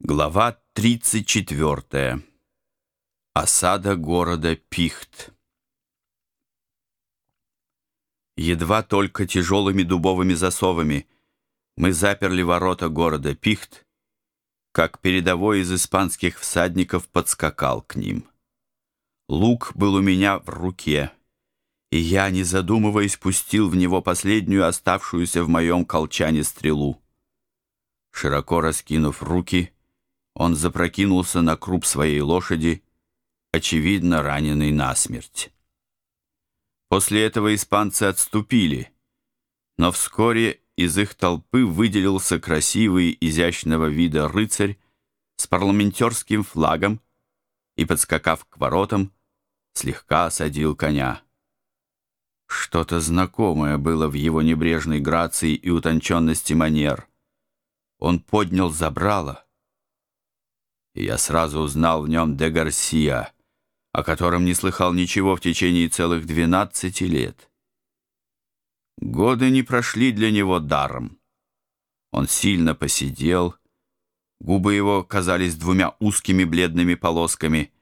Глава 34. Осада города Пихт. Едва только тяжелыми дубовыми засовами мы заперли ворота города Пихт, как передовой из испанских всадников подскакал к ним. Лук был у меня в руке, и я, не задумываясь, пустил в него последнюю оставшуюся в моем колчане стрелу. Широко раскинув руки, он запрокинулся на круп своей лошади, очевидно раненый насмерть. После этого испанцы отступили, но вскоре из их толпы выделился красивый, изящного вида рыцарь с парламентерским флагом и, подскакав к воротам, слегка осадил коня. Что-то знакомое было в его небрежной грации и утонченности манер. Он поднял забрало — я сразу узнал в нем де Гарсия, о котором не слыхал ничего в течение целых двенадцати лет. Годы не прошли для него даром. Он сильно посидел, губы его казались двумя узкими бледными полосками,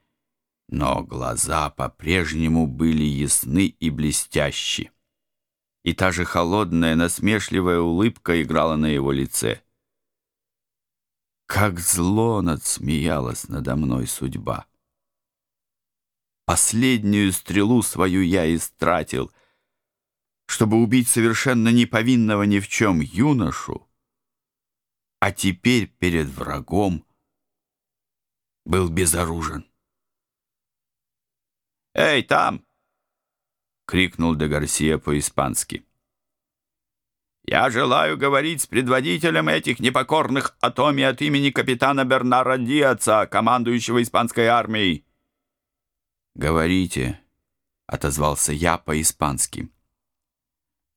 но глаза по-прежнему были ясны и блестящи. И та же холодная, насмешливая улыбка играла на его лице — как зло надсмеялась надо мной судьба. Последнюю стрелу свою я истратил, чтобы убить совершенно неповинного ни в чем юношу, а теперь перед врагом был безоружен. «Эй, там!» — крикнул де Гарсия по-испански. Я желаю говорить с предводителем этих непокорных атоми от имени капитана Бернара Диаца, командующего испанской армией. «Говорите», — отозвался я по-испански.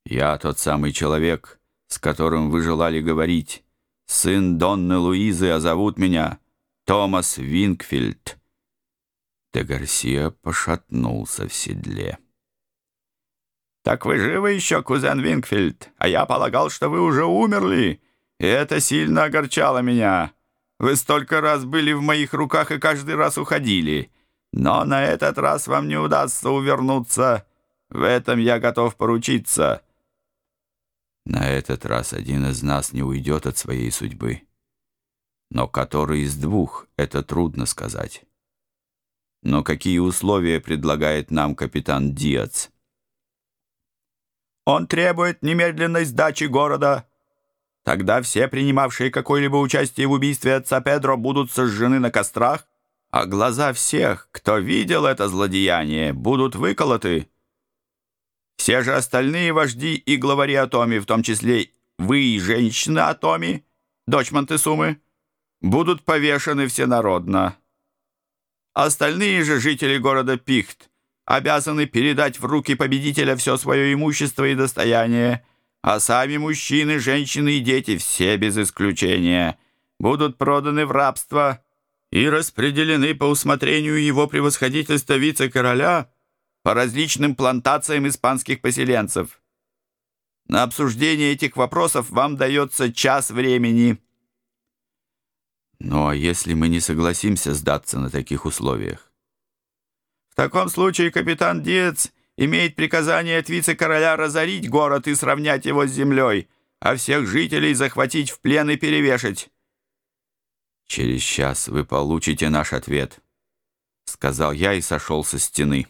«Я тот самый человек, с которым вы желали говорить, сын Донны Луизы, а зовут меня Томас Винкфильд». Де Гарсия пошатнулся в седле. «Так вы живы еще, кузен Винкфильд? А я полагал, что вы уже умерли, и это сильно огорчало меня. Вы столько раз были в моих руках и каждый раз уходили. Но на этот раз вам не удастся увернуться. В этом я готов поручиться». На этот раз один из нас не уйдет от своей судьбы. Но который из двух, это трудно сказать. Но какие условия предлагает нам капитан Диац? Он требует немедленной сдачи города. Тогда все, принимавшие какое-либо участие в убийстве отца Педро, будут сожжены на кострах, а глаза всех, кто видел это злодеяние, будут выколоты. Все же остальные вожди и главари Атоми, в том числе вы и женщины Атоми, дочь Монтесумы, будут повешены всенародно. Остальные же жители города Пихт обязаны передать в руки победителя все свое имущество и достояние, а сами мужчины, женщины и дети, все без исключения, будут проданы в рабство и распределены по усмотрению его превосходительства вице-короля по различным плантациям испанских поселенцев. На обсуждение этих вопросов вам дается час времени. Ну а если мы не согласимся сдаться на таких условиях? В таком случае капитан Диец имеет приказание от вице-короля разорить город и сравнять его с землей, а всех жителей захватить в плен и перевешать. «Через час вы получите наш ответ», — сказал я и сошел со стены.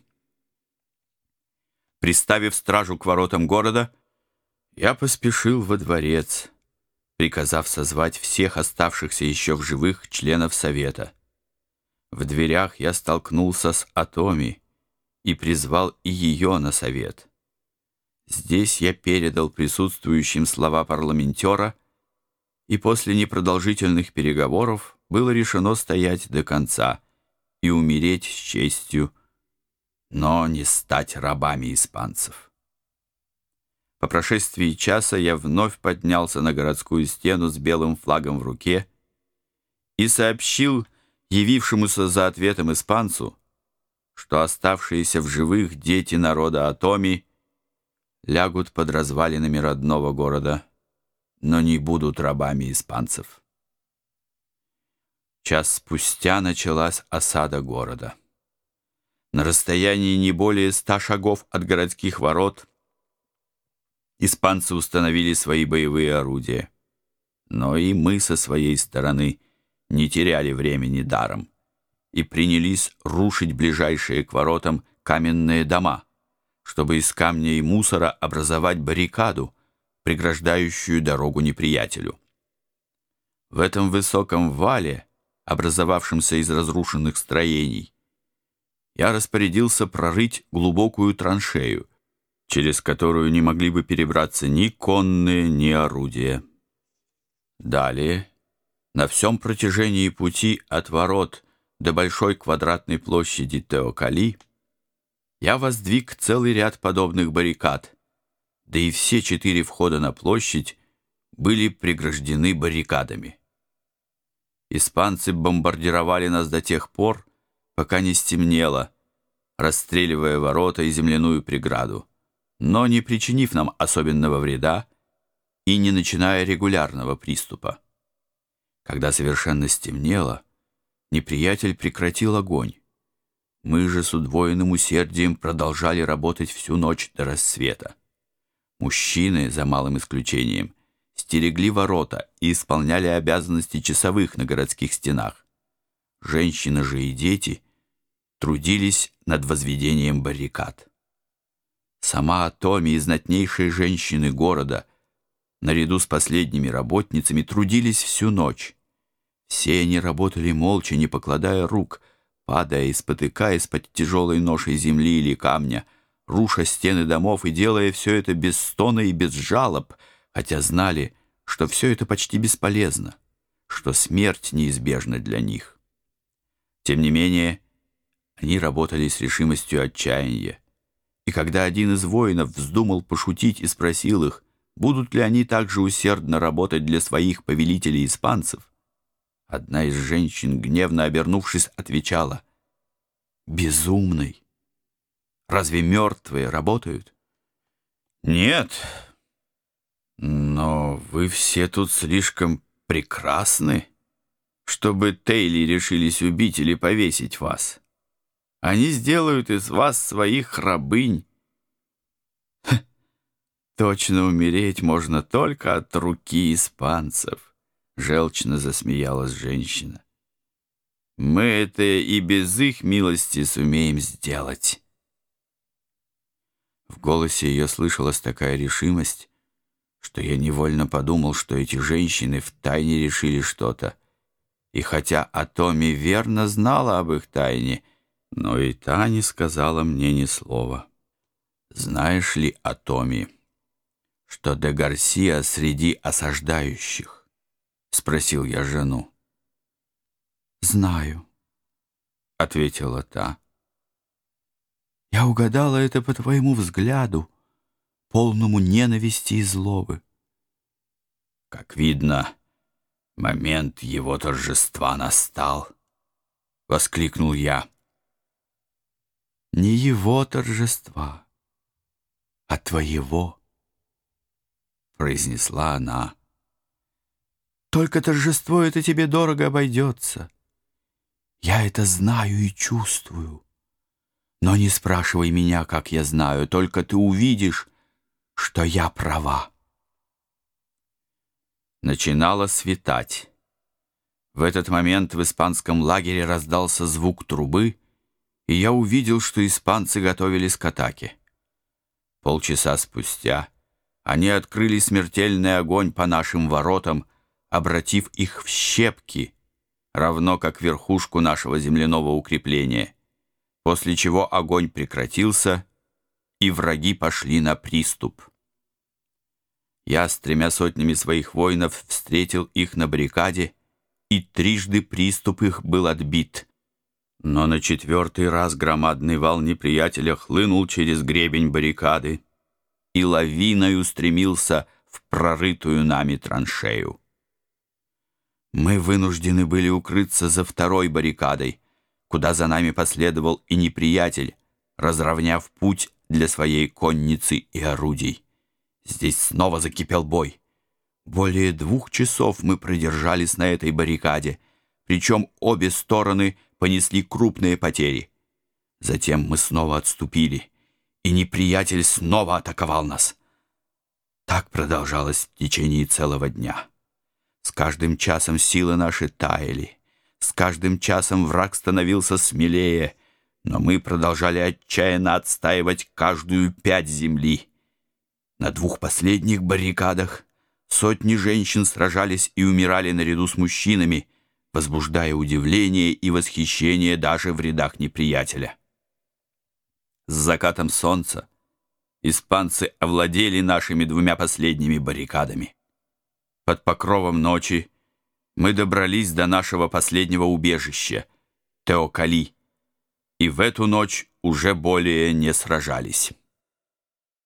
Приставив стражу к воротам города, я поспешил во дворец, приказав созвать всех оставшихся еще в живых членов совета. В дверях я столкнулся с Атоми и призвал и ее на совет. Здесь я передал присутствующим слова парламентера, и после непродолжительных переговоров было решено стоять до конца и умереть с честью, но не стать рабами испанцев. По прошествии часа я вновь поднялся на городскую стену с белым флагом в руке и сообщил, явившемуся за ответом испанцу, что оставшиеся в живых дети народа Атоми лягут под развалинами родного города, но не будут рабами испанцев. Час спустя началась осада города. На расстоянии не более ста шагов от городских ворот испанцы установили свои боевые орудия. Но и мы со своей стороны не теряли времени даром и принялись рушить ближайшие к воротам каменные дома, чтобы из камня и мусора образовать баррикаду, преграждающую дорогу неприятелю. В этом высоком вале, образовавшемся из разрушенных строений, я распорядился прорыть глубокую траншею, через которую не могли бы перебраться ни конные, ни орудия. Далее, на всем протяжении пути от ворот до большой квадратной площади Теокали, я воздвиг целый ряд подобных баррикад, да и все четыре входа на площадь были преграждены баррикадами. Испанцы бомбардировали нас до тех пор, пока не стемнело, расстреливая ворота и земляную преграду, но не причинив нам особенного вреда и не начиная регулярного приступа. Когда совершенно стемнело, неприятель прекратил огонь. Мы же с удвоенным усердием продолжали работать всю ночь до рассвета. Мужчины, за малым исключением, стерегли ворота и исполняли обязанности часовых на городских стенах. Женщины же и дети трудились над возведением баррикад. Сама Атоми и знатнейшие женщины города, наряду с последними работницами, трудились всю ночь. Все они работали молча, не покладая рук, падая и спотыкаясь под тяжелой ношей земли или камня, руша стены домов и делая все это без стона и без жалоб, хотя знали, что все это почти бесполезно, что смерть неизбежна для них. Тем не менее, они работали с решимостью отчаяния. И когда один из воинов вздумал пошутить и спросил их, будут ли они также усердно работать для своих повелителей испанцев, одна из женщин, гневно обернувшись, отвечала, «Безумный! Разве мертвые работают?» «Нет, но вы все тут слишком прекрасны, чтобы Тейли решились убить или повесить вас. Они сделают из вас своих рабынь. Ха, точно умереть можно только от руки испанцев, желчно засмеялась женщина. Мы это и без их милости сумеем сделать. В голосе ее слышалась такая решимость, что я невольно подумал, что эти женщины втайне решили что-то. И хотя Атоми верно знала об их тайне, но и та не сказала мне ни слова. «Знаешь ли, Атоми, что де Гарсия среди осаждающих?» — спросил я жену. «Знаю», — ответила та. «Я угадала это по твоему взгляду» полному ненависти и злобы. Как видно, момент его торжества настал, — воскликнул я. Не его торжества, а твоего, — произнесла она. Только торжество это тебе дорого обойдется. Я это знаю и чувствую. Но не спрашивай меня, как я знаю, только ты увидишь, что я права. Начинало светать. В этот момент в испанском лагере раздался звук трубы, и я увидел, что испанцы готовились к атаке. Полчаса спустя они открыли смертельный огонь по нашим воротам, обратив их в щепки, равно как верхушку нашего земляного укрепления, после чего огонь прекратился, и враги пошли на приступ. Я с тремя сотнями своих воинов встретил их на баррикаде, и трижды приступ их был отбит. Но на четвертый раз громадный вал неприятеля хлынул через гребень баррикады и лавиной устремился в прорытую нами траншею. Мы вынуждены были укрыться за второй баррикадой, куда за нами последовал и неприятель, разровняв путь для своей конницы и орудий. Здесь снова закипел бой. Более двух часов мы продержались на этой баррикаде, причем обе стороны понесли крупные потери. Затем мы снова отступили, и неприятель снова атаковал нас. Так продолжалось в течение целого дня. С каждым часом силы наши таяли. С каждым часом враг становился смелее, но мы продолжали отчаянно отстаивать каждую пять земли. На двух последних баррикадах сотни женщин сражались и умирали наряду с мужчинами, возбуждая удивление и восхищение даже в рядах неприятеля. С закатом солнца испанцы овладели нашими двумя последними баррикадами. Под покровом ночи мы добрались до нашего последнего убежища — Теокали, и в эту ночь уже более не сражались.